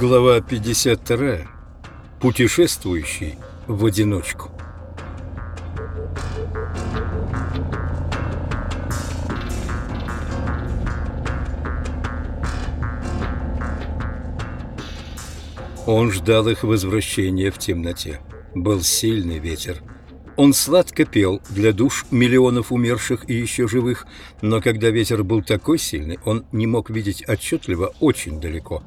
Глава 52. Путешествующий в одиночку. Он ждал их возвращения в темноте. Был сильный ветер. Он сладко пел для душ миллионов умерших и еще живых, но когда ветер был такой сильный, он не мог видеть отчетливо очень далеко.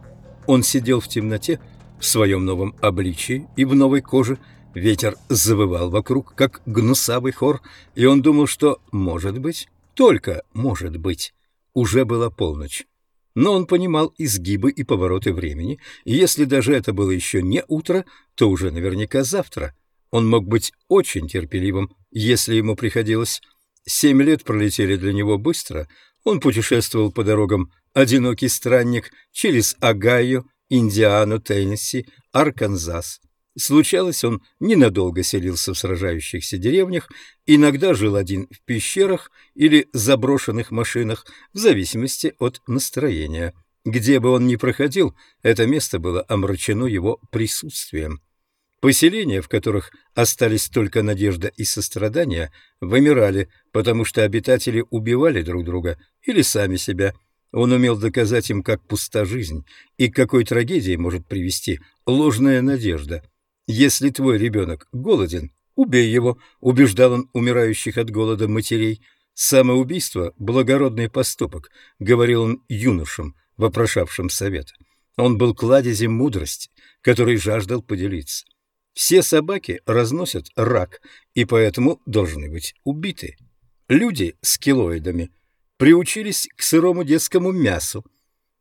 Он сидел в темноте, в своем новом обличии и в новой коже. Ветер завывал вокруг, как гнусавый хор, и он думал, что, может быть, только может быть, уже была полночь. Но он понимал изгибы и повороты времени, и если даже это было еще не утро, то уже наверняка завтра — он мог быть очень терпеливым, если ему приходилось. Семь лет пролетели для него быстро. Он путешествовал по дорогам «Одинокий странник» через Огайо, Индиану, Теннесси, Арканзас. Случалось, он ненадолго селился в сражающихся деревнях, иногда жил один в пещерах или заброшенных машинах, в зависимости от настроения. Где бы он ни проходил, это место было омрачено его присутствием. Поселения, в которых остались только надежда и сострадание, вымирали, потому что обитатели убивали друг друга или сами себя. Он умел доказать им, как пуста жизнь и к какой трагедии может привести ложная надежда. Если твой ребенок голоден, убей его, убеждал он умирающих от голода матерей. Самоубийство — благородный поступок, говорил он юношам, вопрошавшим совета. Он был кладезем мудрости, который жаждал поделиться. Все собаки разносят рак и поэтому должны быть убиты. Люди с килоидами приучились к сырому детскому мясу.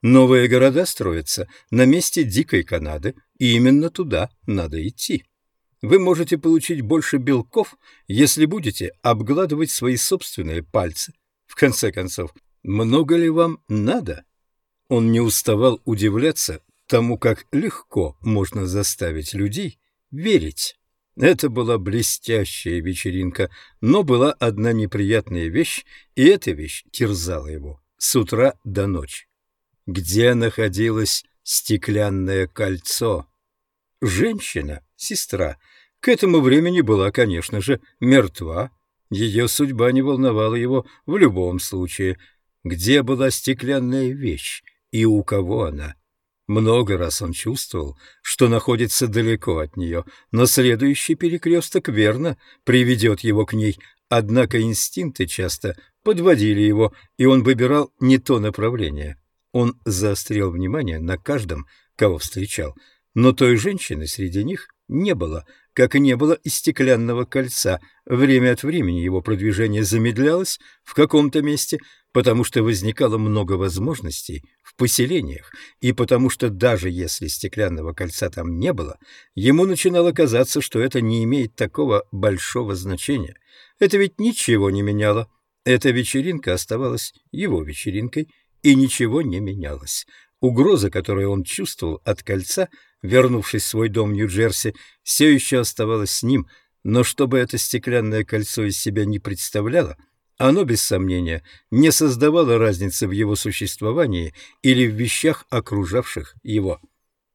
Новые города строятся на месте дикой Канады, и именно туда надо идти. Вы можете получить больше белков, если будете обгладывать свои собственные пальцы. В конце концов, много ли вам надо? Он не уставал удивляться тому, как легко можно заставить людей верить. Это была блестящая вечеринка, но была одна неприятная вещь, и эта вещь терзала его с утра до ночи. Где находилось стеклянное кольцо? Женщина, сестра, к этому времени была, конечно же, мертва. Ее судьба не волновала его в любом случае. Где была стеклянная вещь и у кого она? Много раз он чувствовал, что находится далеко от нее, но следующий перекресток верно приведет его к ней, однако инстинкты часто подводили его, и он выбирал не то направление. Он заострил внимание на каждом, кого встречал, но той женщины среди них не было, как и не было и стеклянного кольца. Время от времени его продвижение замедлялось в каком-то месте, потому что возникало много возможностей поселениях, и потому что даже если стеклянного кольца там не было, ему начинало казаться, что это не имеет такого большого значения. Это ведь ничего не меняло. Эта вечеринка оставалась его вечеринкой, и ничего не менялось. Угроза, которую он чувствовал от кольца, вернувшись в свой дом в Нью-Джерси, все еще оставалась с ним, но чтобы это стеклянное кольцо из себя не представляло, оно, без сомнения, не создавало разницы в его существовании или в вещах, окружавших его.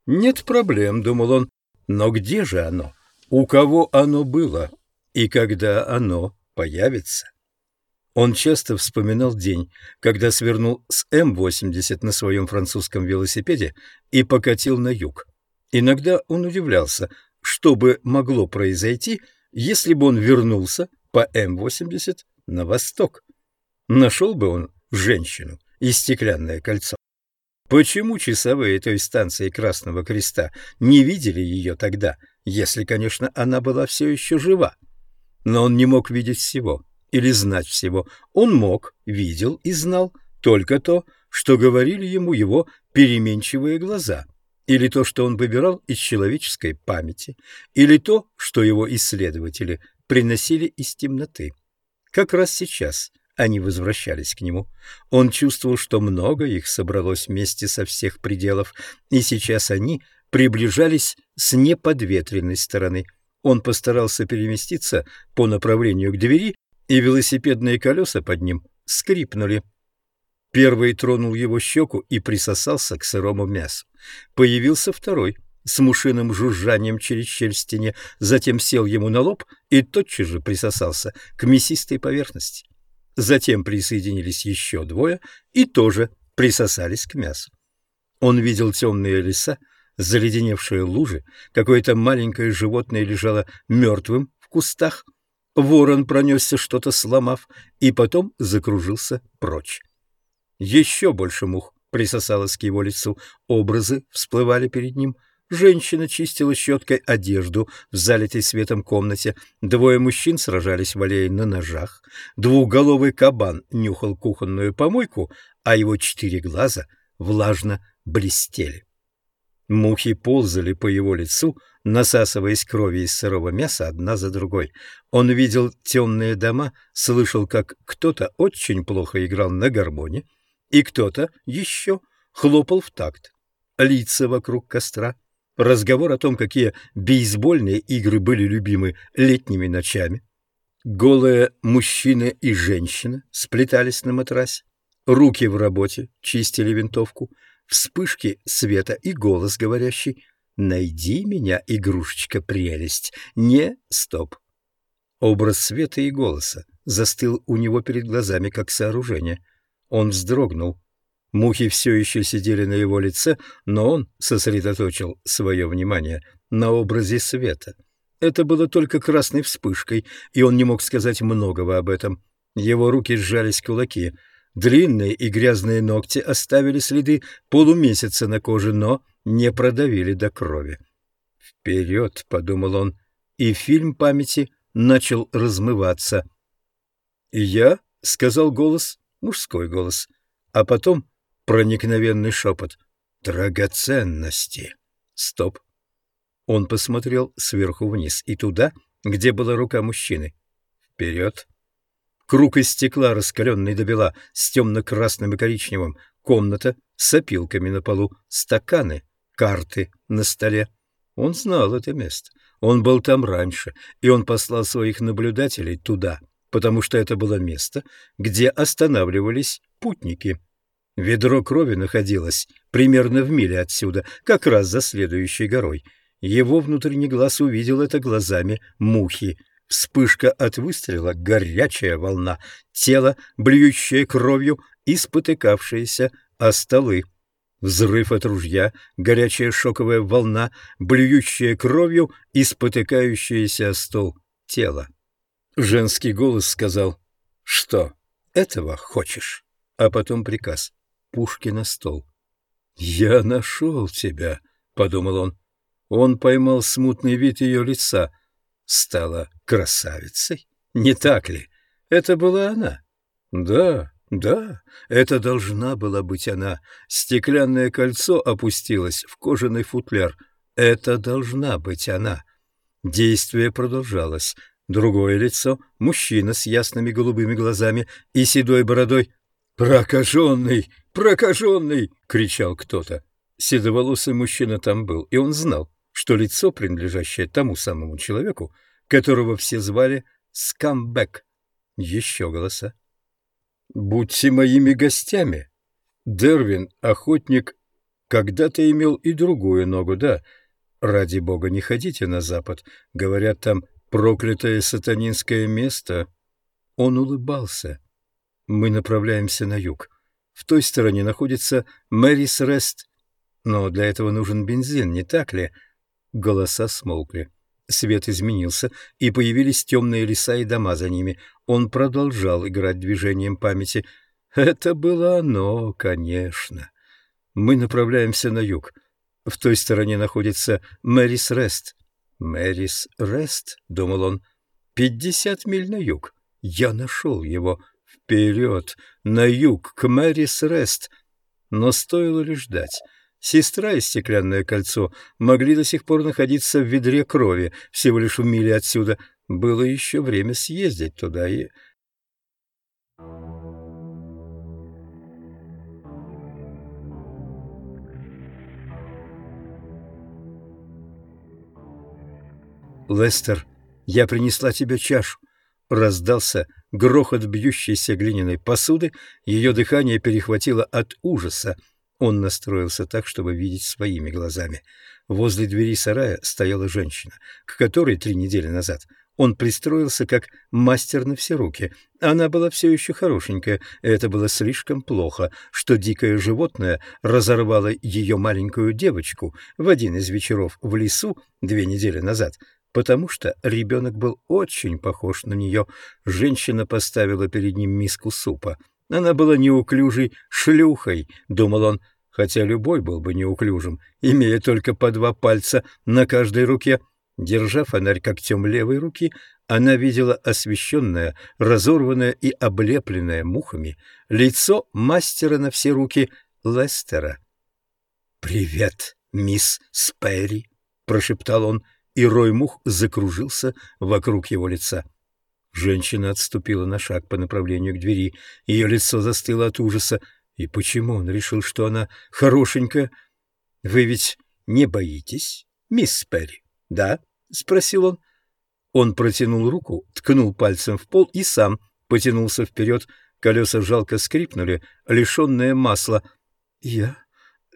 «Нет проблем», — думал он, — «но где же оно? У кого оно было? И когда оно появится?» Он часто вспоминал день, когда свернул с М-80 на своем французском велосипеде и покатил на юг. Иногда он удивлялся, что бы могло произойти, если бы он вернулся по М-80 на восток. Нашел бы он женщину и стеклянное кольцо. Почему часовые той станции Красного Креста не видели ее тогда, если, конечно, она была все еще жива? Но он не мог видеть всего или знать всего. Он мог, видел и знал только то, что говорили ему его переменчивые глаза, или то, что он выбирал из человеческой памяти, или то, что его исследователи приносили из темноты. Как раз сейчас они возвращались к нему. Он чувствовал, что много их собралось вместе со всех пределов, и сейчас они приближались с неподветренной стороны. Он постарался переместиться по направлению к двери и велосипедные колеса под ним скрипнули. Первый тронул его щеку и присосался к сырому мясу. Появился второй с мушиным жужжанием через стене, затем сел ему на лоб и тотчас же присосался к мясистой поверхности. Затем присоединились еще двое и тоже присосались к мясу. Он видел темные леса, заледеневшие лужи, какое-то маленькое животное лежало мертвым в кустах, ворон пронесся, что-то сломав, и потом закружился прочь. Еще больше мух присосалось к его лицу, образы всплывали перед ним. Женщина чистила щеткой одежду в залитой светом комнате, двое мужчин сражались в аллее на ножах, двухголовый кабан нюхал кухонную помойку, а его четыре глаза влажно блестели. Мухи ползали по его лицу, насасываясь кровью из сырого мяса одна за другой. Он видел темные дома, слышал, как кто-то очень плохо играл на гармоне, и кто-то еще хлопал в такт. Лица вокруг костра, разговор о том, какие бейсбольные игры были любимы летними ночами. Голые мужчина и женщина сплетались на матрасе, руки в работе, чистили винтовку, вспышки света и голос говорящий «Найди меня, игрушечка, прелесть!» Не стоп. Образ света и голоса застыл у него перед глазами, как сооружение — он вздрогнул. Мухи все еще сидели на его лице, но он сосредоточил свое внимание на образе света. Это было только красной вспышкой, и он не мог сказать многого об этом. Его руки сжались кулаки. Длинные и грязные ногти оставили следы полумесяца на коже, но не продавили до крови. «Вперед!» — подумал он, и фильм памяти начал размываться. «Я?» — сказал голос мужской голос, а потом проникновенный шепот «Драгоценности!» Стоп. Он посмотрел сверху вниз и туда, где была рука мужчины. Вперед. Круг из стекла, раскаленный до бела, с темно-красным и коричневым. Комната с опилками на полу, стаканы, карты на столе. Он знал это место. Он был там раньше, и он послал своих наблюдателей туда — потому что это было место, где останавливались путники. Ведро крови находилось примерно в миле отсюда, как раз за следующей горой. Его внутренний глаз увидел это глазами мухи. Вспышка от выстрела, горячая волна, тело, блюющее кровью и спотыкавшееся о столы. Взрыв от ружья, горячая шоковая волна, блюющая кровью и спотыкающееся о стол тело. Женский голос сказал «Что, этого хочешь?» А потом приказ «Пушки на стол». «Я нашел тебя», — подумал он. Он поймал смутный вид ее лица. Стала красавицей, не так ли? Это была она. Да, да, это должна была быть она. Стеклянное кольцо опустилось в кожаный футляр. Это должна быть она. Действие продолжалось. Другое лицо — мужчина с ясными голубыми глазами и седой бородой. «Прокаженный! Прокаженный!» — кричал кто-то. Седоволосый мужчина там был, и он знал, что лицо, принадлежащее тому самому человеку, которого все звали Скамбек. Еще голоса. «Будьте моими гостями!» Дервин, охотник, когда-то имел и другую ногу, да. Ради бога, не ходите на запад. Говорят, там проклятое сатанинское место. Он улыбался. Мы направляемся на юг. В той стороне находится Мэрис Рест. Но для этого нужен бензин, не так ли? Голоса смолкли. Свет изменился, и появились темные леса и дома за ними. Он продолжал играть движением памяти. Это было оно, конечно. Мы направляемся на юг. В той стороне находится Мэрис Рест. «Мэрис Рест», — думал он, — «пятьдесят миль на юг. Я нашел его. Вперед, на юг, к Мэрис Рест». Но стоило ли ждать? Сестра и стеклянное кольцо могли до сих пор находиться в ведре крови, всего лишь в миле отсюда. Было еще время съездить туда и... «Лестер, я принесла тебе чашу», — раздался грохот бьющейся глиняной посуды, ее дыхание перехватило от ужаса. Он настроился так, чтобы видеть своими глазами. Возле двери сарая стояла женщина, к которой три недели назад он пристроился как мастер на все руки. Она была все еще хорошенькая, и это было слишком плохо, что дикое животное разорвало ее маленькую девочку в один из вечеров в лесу две недели назад, потому что ребенок был очень похож на нее. Женщина поставила перед ним миску супа. Она была неуклюжей шлюхой, думал он, хотя любой был бы неуклюжим, имея только по два пальца на каждой руке — Держа фонарь когтем левой руки, она видела освещенное, разорванное и облепленное мухами лицо мастера на все руки Лестера. «Привет, мисс Сперри!» — прошептал он, и рой мух закружился вокруг его лица. Женщина отступила на шаг по направлению к двери. Ее лицо застыло от ужаса. И почему он решил, что она хорошенькая? «Вы ведь не боитесь, мисс Перри?» «Да?» — спросил он. Он протянул руку, ткнул пальцем в пол и сам потянулся вперед. Колеса жалко скрипнули, лишенные масла. «Я...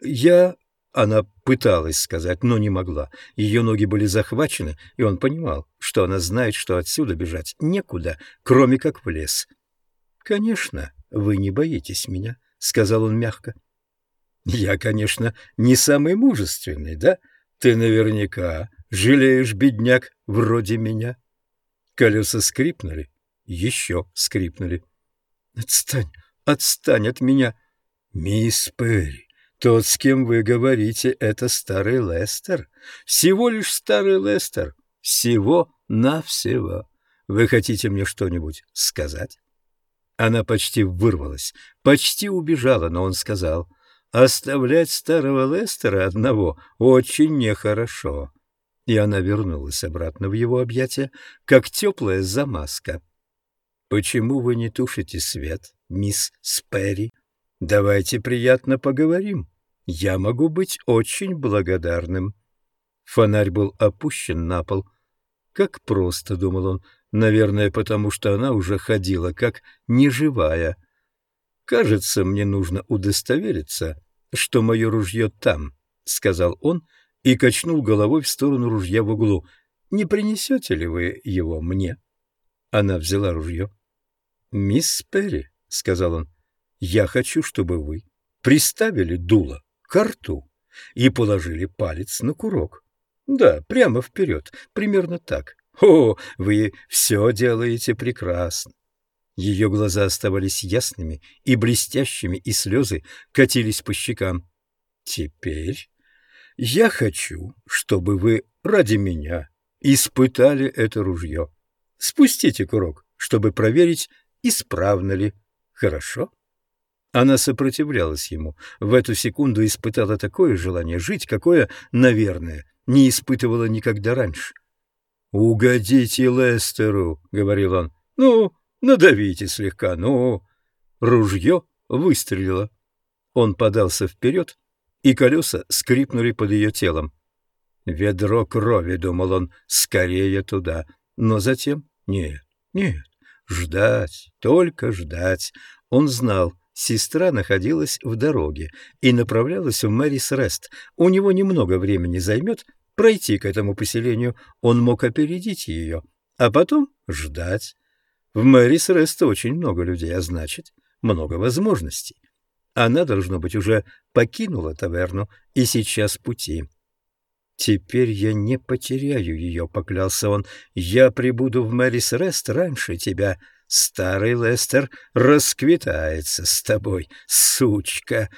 я...» Она пыталась сказать, но не могла. Ее ноги были захвачены, и он понимал, что она знает, что отсюда бежать некуда, кроме как в лес. «Конечно, вы не боитесь меня», — сказал он мягко. «Я, конечно, не самый мужественный, да? Ты наверняка Жалеешь, бедняк, вроде меня. Колеса скрипнули, еще скрипнули. Отстань, отстань от меня. Мисс Перри, тот, с кем вы говорите, это старый Лестер. Всего лишь старый Лестер. Всего-навсего. Вы хотите мне что-нибудь сказать? Она почти вырвалась, почти убежала, но он сказал, «Оставлять старого Лестера одного очень нехорошо и она вернулась обратно в его объятия, как теплая замазка. «Почему вы не тушите свет, мисс Сперри? Давайте приятно поговорим. Я могу быть очень благодарным». Фонарь был опущен на пол. Как просто, — думал он, — наверное, потому что она уже ходила, как неживая. «Кажется, мне нужно удостовериться, что мое ружье там», — сказал он, — и качнул головой в сторону ружья в углу. «Не принесете ли вы его мне?» Она взяла ружье. «Мисс Перри», — сказал он, — «я хочу, чтобы вы приставили дуло к рту и положили палец на курок. Да, прямо вперед, примерно так. О, вы все делаете прекрасно. Ее глаза оставались ясными и блестящими, и слезы катились по щекам. Теперь я хочу, чтобы вы ради меня испытали это ружье. Спустите курок, чтобы проверить, исправно ли. Хорошо? Она сопротивлялась ему. В эту секунду испытала такое желание жить, какое, наверное, не испытывала никогда раньше. «Угодите Лестеру», — говорил он. «Ну, надавите слегка, ну». Ружье выстрелило. Он подался вперед, и колеса скрипнули под ее телом. «Ведро крови», — думал он, — «скорее туда». Но затем нет, нет, ждать, только ждать. Он знал, сестра находилась в дороге и направлялась в Мэрис Рест. У него немного времени займет пройти к этому поселению, он мог опередить ее, а потом ждать. В Мэрис Рест очень много людей, а значит, много возможностей. Она, должно быть, уже покинула таверну и сейчас пути. «Теперь я не потеряю ее», — поклялся он. «Я прибуду в Мэрис Рест раньше тебя. Старый Лестер расквитается с тобой, сучка».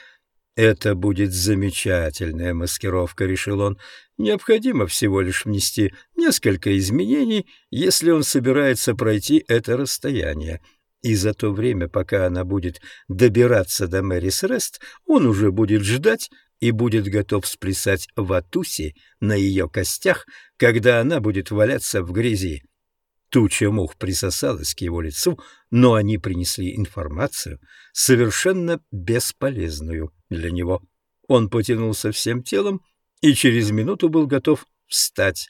«Это будет замечательная маскировка», — решил он. «Необходимо всего лишь внести несколько изменений, если он собирается пройти это расстояние. И за то время, пока она будет добираться до Мэрис Рест, он уже будет ждать и будет готов сплясать в Атусе на ее костях, когда она будет валяться в грязи. Туча мух присосалась к его лицу, но они принесли информацию, совершенно бесполезную для него. Он потянулся всем телом и через минуту был готов встать.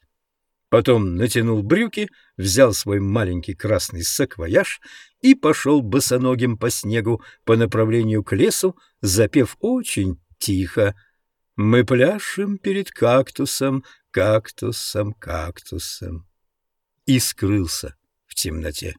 Потом натянул брюки, взял свой маленький красный саквояж и пошел босоногим по снегу по направлению к лесу, запев очень тихо «Мы пляшем перед кактусом, кактусом, кактусом» и скрылся в темноте.